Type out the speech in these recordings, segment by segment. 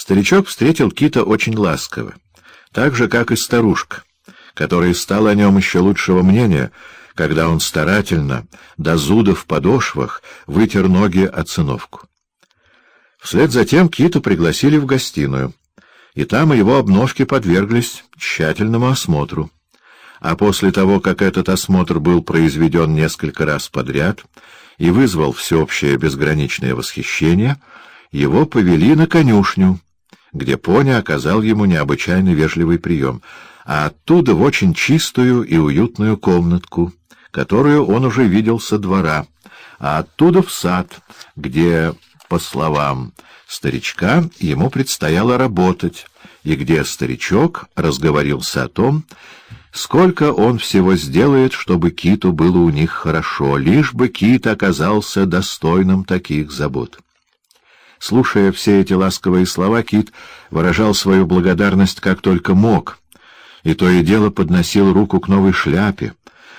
Старичок встретил Кита очень ласково, так же, как и старушка, которая стала о нем еще лучшего мнения, когда он старательно, до зуда в подошвах, вытер ноги от циновку. Вслед за тем Кита пригласили в гостиную, и там его обножки подверглись тщательному осмотру. А после того, как этот осмотр был произведен несколько раз подряд и вызвал всеобщее безграничное восхищение, его повели на конюшню, где Поня оказал ему необычайно вежливый прием, а оттуда в очень чистую и уютную комнатку, которую он уже видел со двора, а оттуда в сад, где, по словам старичка, ему предстояло работать, и где старичок разговорился о том, сколько он всего сделает, чтобы Киту было у них хорошо, лишь бы Кит оказался достойным таких забот. Слушая все эти ласковые слова, Кит выражал свою благодарность как только мог, и то и дело подносил руку к новой шляпе,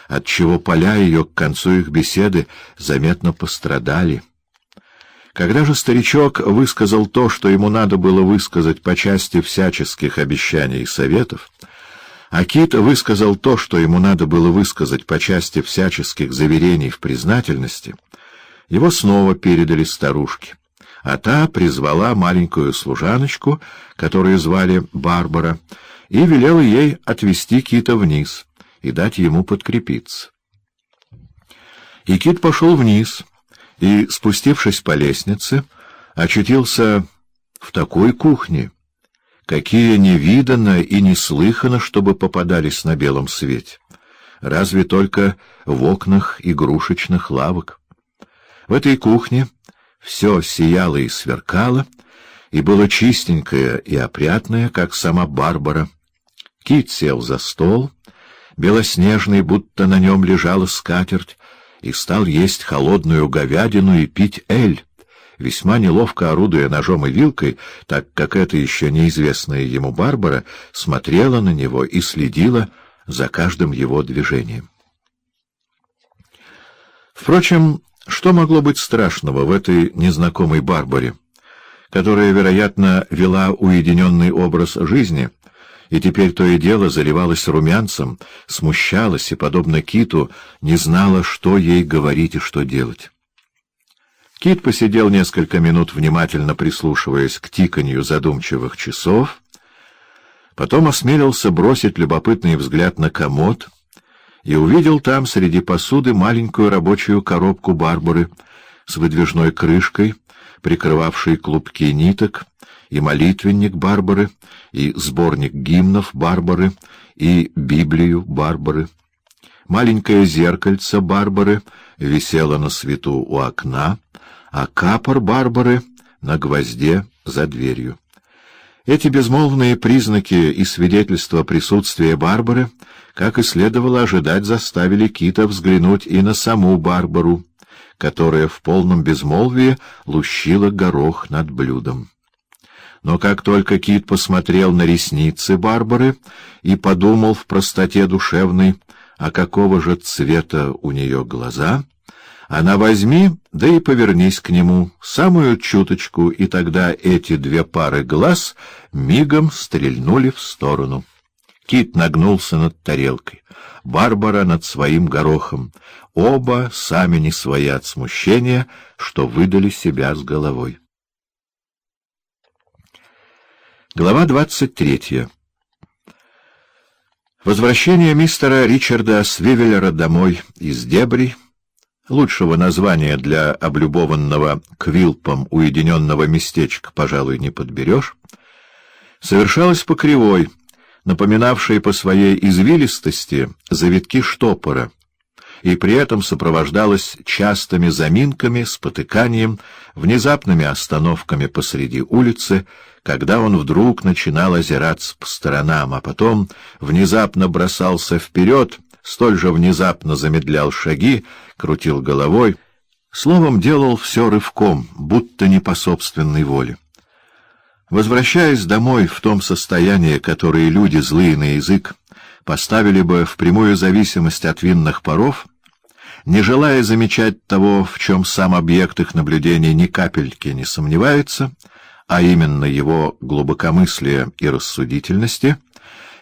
отчего поля ее к концу их беседы заметно пострадали. Когда же старичок высказал то, что ему надо было высказать по части всяческих обещаний и советов, а Кит высказал то, что ему надо было высказать по части всяческих заверений в признательности, его снова передали старушке а та призвала маленькую служаночку, которую звали Барбара, и велела ей отвести Кита вниз и дать ему подкрепиться. И Кит пошел вниз, и, спустившись по лестнице, очутился в такой кухне, какие не видано и не слыхано, чтобы попадались на белом свете, разве только в окнах игрушечных лавок. В этой кухне все сияло и сверкало, и было чистенькое и опрятное, как сама Барбара. Кит сел за стол, белоснежный, будто на нем лежала скатерть, и стал есть холодную говядину и пить эль, весьма неловко орудуя ножом и вилкой, так как эта еще неизвестная ему Барбара смотрела на него и следила за каждым его движением. Впрочем, что могло быть страшного в этой незнакомой Барбаре, которая, вероятно, вела уединенный образ жизни и теперь то и дело заливалась румянцем, смущалась и, подобно Киту, не знала, что ей говорить и что делать? Кит посидел несколько минут, внимательно прислушиваясь к тиканью задумчивых часов, потом осмелился бросить любопытный взгляд на комод — и увидел там среди посуды маленькую рабочую коробку Барбары с выдвижной крышкой, прикрывавшей клубки ниток, и молитвенник Барбары, и сборник гимнов Барбары, и Библию Барбары. Маленькое зеркальце Барбары висело на свету у окна, а капор Барбары — на гвозде за дверью. Эти безмолвные признаки и свидетельства присутствия Барбары, как и следовало ожидать, заставили Кита взглянуть и на саму Барбару, которая в полном безмолвии лущила горох над блюдом. Но как только Кит посмотрел на ресницы Барбары и подумал в простоте душевной, а какого же цвета у нее глаза — она возьми, да и повернись к нему, самую чуточку, и тогда эти две пары глаз мигом стрельнули в сторону. Кит нагнулся над тарелкой, Барбара над своим горохом. Оба сами не свои от смущения, что выдали себя с головой. Глава двадцать третья Возвращение мистера Ричарда Свивеллера домой из дебри Лучшего названия для облюбованного квилпом уединенного местечка, пожалуй, не подберешь, совершалось по кривой, напоминавшей по своей извилистости завитки штопора, и при этом сопровождалась частыми заминками, спотыканием, внезапными остановками посреди улицы, когда он вдруг начинал озираться по сторонам, а потом внезапно бросался вперед — столь же внезапно замедлял шаги, крутил головой, словом, делал все рывком, будто не по собственной воле. Возвращаясь домой в том состоянии, которое люди, злые на язык, поставили бы в прямую зависимость от винных паров, не желая замечать того, в чем сам объект их наблюдения ни капельки не сомневается, а именно его глубокомыслия и рассудительности,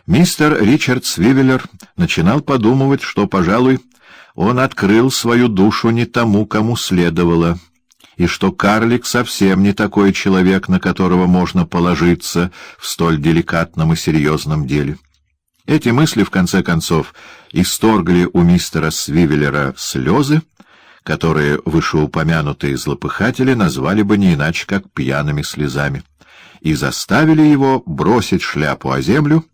мистер Ричард Свивеллер начинал подумывать, что, пожалуй, он открыл свою душу не тому, кому следовало, и что карлик совсем не такой человек, на которого можно положиться в столь деликатном и серьезном деле. Эти мысли, в конце концов, исторгли у мистера Свивеллера слезы, которые вышеупомянутые злопыхатели назвали бы не иначе, как пьяными слезами, и заставили его бросить шляпу о землю,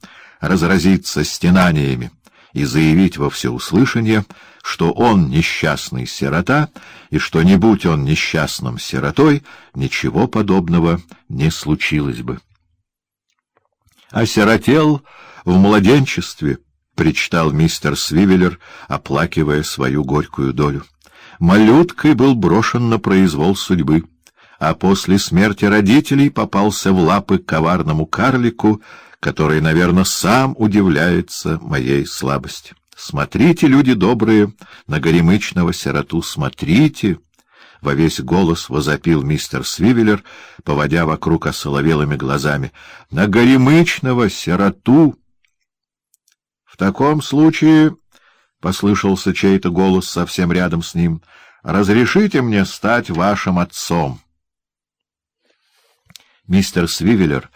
разразиться стенаниями и заявить во всеуслышание, что он несчастный сирота, и что, не будь он несчастным сиротой, ничего подобного не случилось бы. «Осиротел в младенчестве», — причитал мистер Свивеллер, оплакивая свою горькую долю малюткой был брошен на произвол судьбы, а после смерти родителей попался в лапы коварному карлику, который, наверное, сам удивляется моей слабости. Смотрите, люди добрые, на горемычного сироту, смотрите! Во весь голос возопил мистер Свивеллер, поводя вокруг осоловелыми глазами. На горемычного сироту! В таком случае послышался чей-то голос совсем рядом с ним. «Разрешите мне стать вашим отцом?» Мистер Свивеллер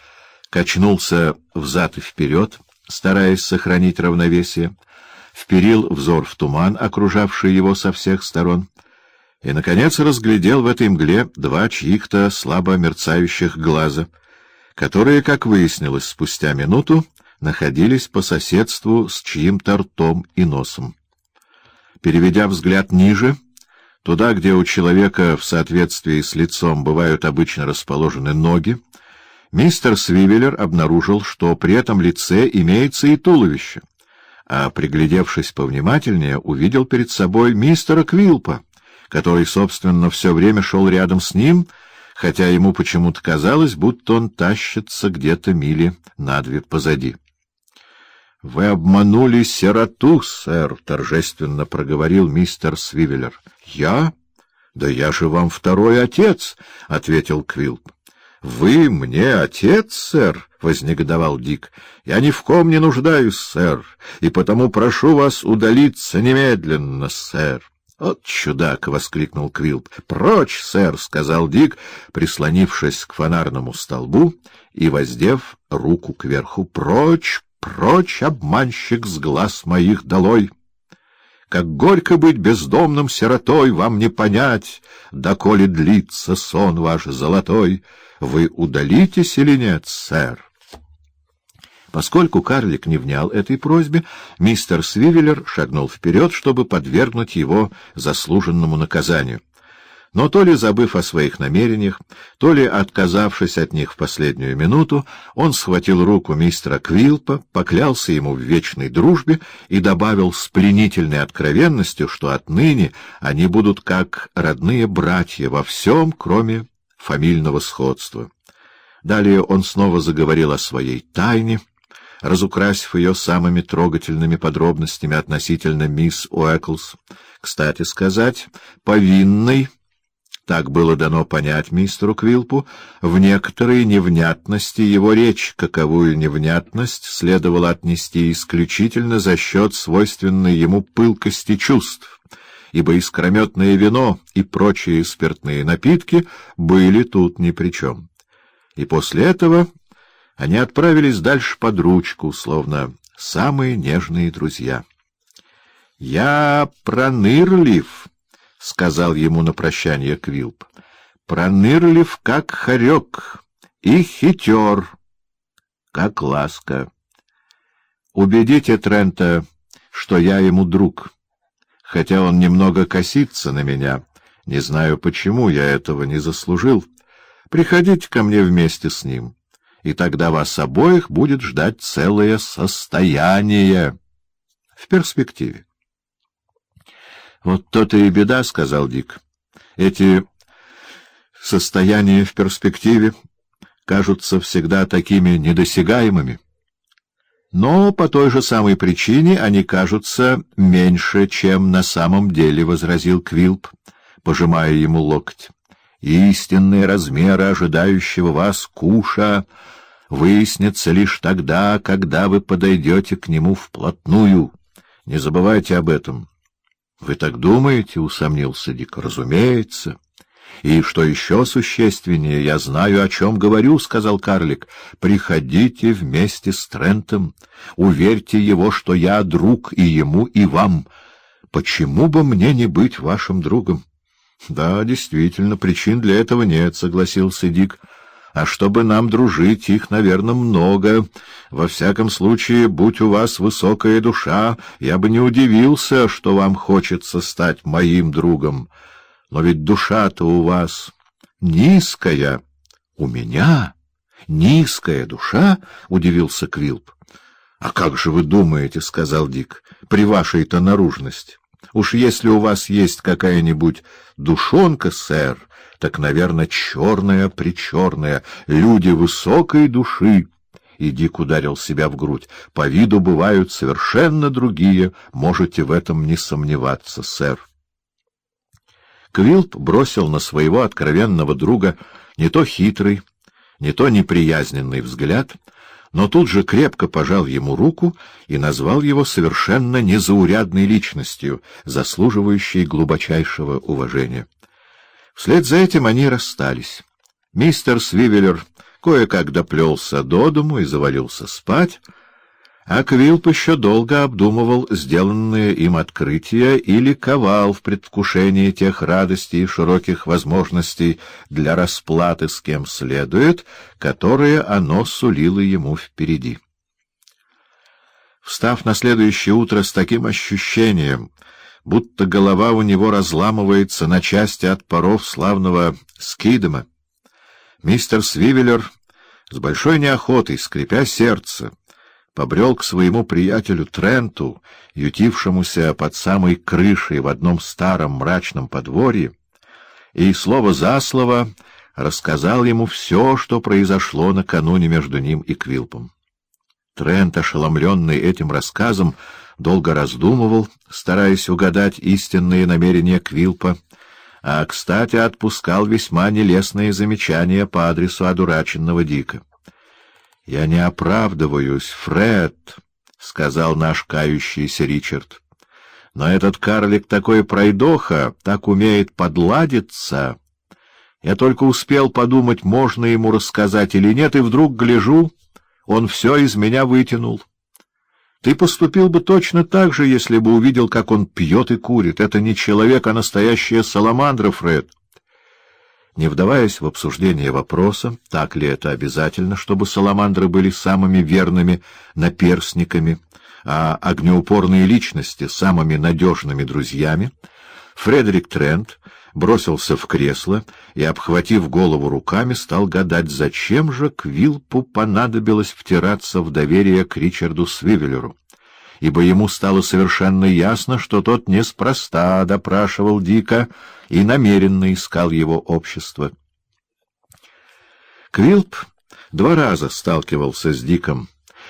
качнулся взад и вперед, стараясь сохранить равновесие, вперил взор в туман, окружавший его со всех сторон, и, наконец, разглядел в этой мгле два чьих-то слабо мерцающих глаза, которые, как выяснилось спустя минуту, находились по соседству с чьим-то ртом и носом. Переведя взгляд ниже, туда, где у человека в соответствии с лицом бывают обычно расположены ноги, мистер Свивеллер обнаружил, что при этом лице имеется и туловище, а, приглядевшись повнимательнее, увидел перед собой мистера Квилпа, который, собственно, все время шел рядом с ним, хотя ему почему-то казалось, будто он тащится где-то мили на две позади. — Вы обманули сироту, сэр, — торжественно проговорил мистер Свивеллер. — Я? Да я же вам второй отец, — ответил Квилп. — Вы мне отец, сэр? — вознегодовал Дик. — Я ни в ком не нуждаюсь, сэр, и потому прошу вас удалиться немедленно, сэр. — «От чудак!» — воскликнул Квилп. «Прочь, сэр!» — сказал Дик, прислонившись к фонарному столбу и воздев руку кверху. «Прочь, Прочь, обманщик, с глаз моих долой! Как горько быть бездомным сиротой, вам не понять, доколе длится сон ваш золотой. Вы удалитесь или нет, сэр? Поскольку карлик не внял этой просьбе, мистер Свивеллер шагнул вперед, чтобы подвергнуть его заслуженному наказанию. Но то ли забыв о своих намерениях, то ли отказавшись от них в последнюю минуту, он схватил руку мистера Квилпа, поклялся ему в вечной дружбе и добавил с пленительной откровенностью, что отныне они будут как родные братья во всем, кроме фамильного сходства. Далее он снова заговорил о своей тайне, разукрасив ее самыми трогательными подробностями относительно мисс Уэклс. Кстати сказать, повинной так было дано понять мистеру Квилпу, в некоторой невнятности его речь, каковую невнятность следовало отнести исключительно за счет свойственной ему пылкости чувств, ибо искрометное вино и прочие спиртные напитки были тут ни при чем. И после этого они отправились дальше под ручку, словно самые нежные друзья. — Я пронырлив, — сказал ему на прощание Квилп. — Пронырлив, как хорек, и хитер, как ласка. Убедите Трента, что я ему друг, хотя он немного косится на меня. Не знаю, почему я этого не заслужил. Приходите ко мне вместе с ним, и тогда вас обоих будет ждать целое состояние в перспективе. — Вот то-то и беда, — сказал Дик. — Эти состояния в перспективе кажутся всегда такими недосягаемыми. Но по той же самой причине они кажутся меньше, чем на самом деле, — возразил Квилп, пожимая ему локоть. Истинные размеры ожидающего вас куша выяснятся лишь тогда, когда вы подойдете к нему вплотную. Не забывайте об этом. — Вы так думаете? — усомнился Дик. — Разумеется. — И что еще существеннее, я знаю, о чем говорю, — сказал карлик. — Приходите вместе с Трентом. Уверьте его, что я друг и ему, и вам. Почему бы мне не быть вашим другом? — Да, действительно, причин для этого нет, — согласился Дик. — А чтобы нам дружить, их, наверное, много. Во всяком случае, будь у вас высокая душа, я бы не удивился, что вам хочется стать моим другом. Но ведь душа-то у вас низкая. — У меня низкая душа? — удивился Квилп. — А как же вы думаете, — сказал Дик, — при вашей-то наружности? Уж если у вас есть какая-нибудь душонка, сэр, так, наверное, черная-причерная, люди высокой души. И Дик ударил себя в грудь. По виду бывают совершенно другие, можете в этом не сомневаться, сэр. Квилп бросил на своего откровенного друга не то хитрый, не то неприязненный взгляд — но тут же крепко пожал ему руку и назвал его совершенно незаурядной личностью, заслуживающей глубочайшего уважения. Вслед за этим они расстались. Мистер Свивеллер кое-как доплелся до дому и завалился спать, а Квилп еще долго обдумывал сделанные им открытия и ликовал в предвкушении тех радостей и широких возможностей для расплаты с кем следует, которые оно сулило ему впереди. Встав на следующее утро с таким ощущением, будто голова у него разламывается на части от паров славного Скидома, мистер Свивеллер с большой неохотой, скрипя сердце, побрел к своему приятелю Тренту, ютившемуся под самой крышей в одном старом мрачном подворье, и слово за слово рассказал ему все, что произошло накануне между ним и Квилпом. Трент, ошеломленный этим рассказом, долго раздумывал, стараясь угадать истинные намерения Квилпа, а, кстати, отпускал весьма нелестные замечания по адресу одураченного Дика. «Я не оправдываюсь, Фред», — сказал наш кающийся Ричард. «Но этот карлик такой пройдоха, так умеет подладиться. Я только успел подумать, можно ему рассказать или нет, и вдруг гляжу, он все из меня вытянул. Ты поступил бы точно так же, если бы увидел, как он пьет и курит. Это не человек, а настоящая саламандра, Фред». Не вдаваясь в обсуждение вопроса, так ли это обязательно, чтобы саламандры были самыми верными наперсниками, а огнеупорные личности — самыми надежными друзьями, Фредерик Трент бросился в кресло и, обхватив голову руками, стал гадать, зачем же Квилпу понадобилось втираться в доверие к Ричарду Свивеллеру ибо ему стало совершенно ясно, что тот неспроста допрашивал Дика и намеренно искал его общество. Квилп два раза сталкивался с Диком,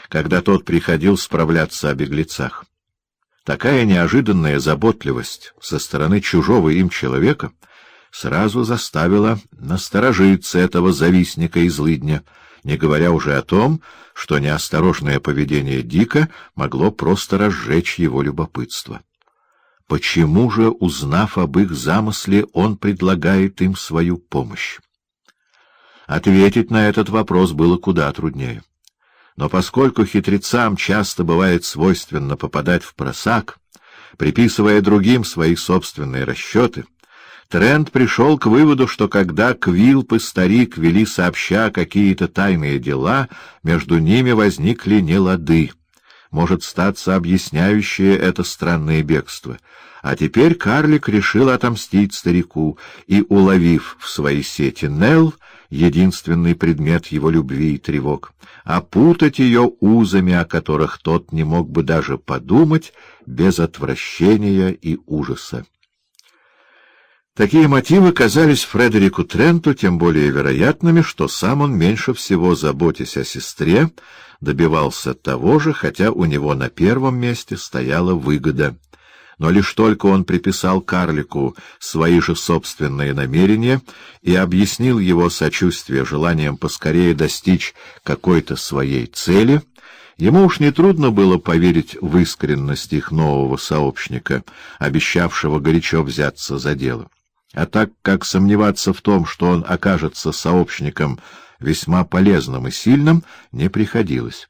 когда тот приходил справляться о беглецах. Такая неожиданная заботливость со стороны чужого им человека сразу заставила насторожиться этого завистника и злыдня — не говоря уже о том, что неосторожное поведение Дика могло просто разжечь его любопытство. Почему же, узнав об их замысле, он предлагает им свою помощь? Ответить на этот вопрос было куда труднее. Но поскольку хитрецам часто бывает свойственно попадать в просак, приписывая другим свои собственные расчеты, Трент пришел к выводу, что когда Квилп и старик вели сообща какие-то тайные дела, между ними возникли нелады, может статься объясняющее это странное бегство. А теперь карлик решил отомстить старику и, уловив в своей сети Нелл, единственный предмет его любви и тревог, опутать ее узами, о которых тот не мог бы даже подумать, без отвращения и ужаса. Такие мотивы казались Фредерику Тренту тем более вероятными, что сам он, меньше всего заботясь о сестре, добивался того же, хотя у него на первом месте стояла выгода. но лишь только он приписал карлику свои же собственные намерения и объяснил его сочувствие желанием поскорее достичь какой-то своей цели, ему уж нетрудно было поверить в искренность их нового сообщника, обещавшего горячо взяться за дело. А так как сомневаться в том, что он окажется сообщником весьма полезным и сильным, не приходилось.